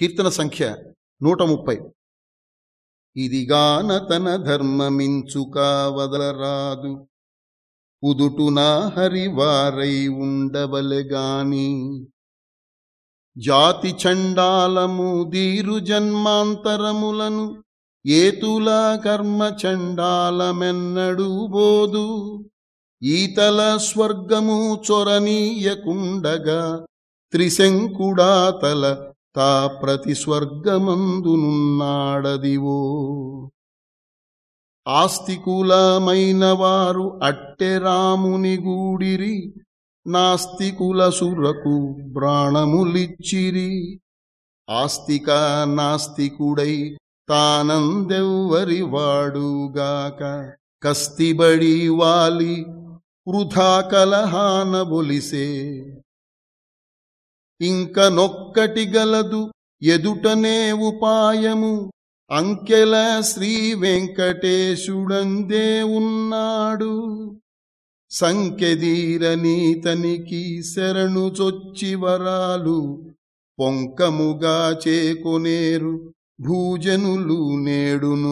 కీర్తన సంఖ్య నూట ముప్పై. ఇదిగాన తన ధర్మమించుక వదలరాదు ఉదుటునా హరివారై ఉండవలెగాని. జాతి చండాలము దీరు జన్మాంతరములను ఏతుల కర్మ చండాలమెన్నడు బోదు. ఈతల స్వర్గము చొరనీయకుండగా త్రిశంకుడాతల తా ప్రతి స్వర్గమందునున్నాడదివో ఆస్తికులమైన వారు అట్టె రాముని గూడిరి నాస్తికుల సురకు ప్రాణములిచ్చిరి ఆస్తిక నాస్తికుడై తానందెవ్వరి వాడుగాక కస్తిబడి వాలి వృధా కలహాన బొలిసే. ఇంక నొక్కటి గలదు ఎదుటనే ఉపాయము. అంకెల శ్రీ వెంకటేశుడందే ఉన్నాడు సంకెదీరనీతనికి శరణు చొచ్చి వరాలు. పొంకముగా చేకొనేరు భూజనులు నేడును.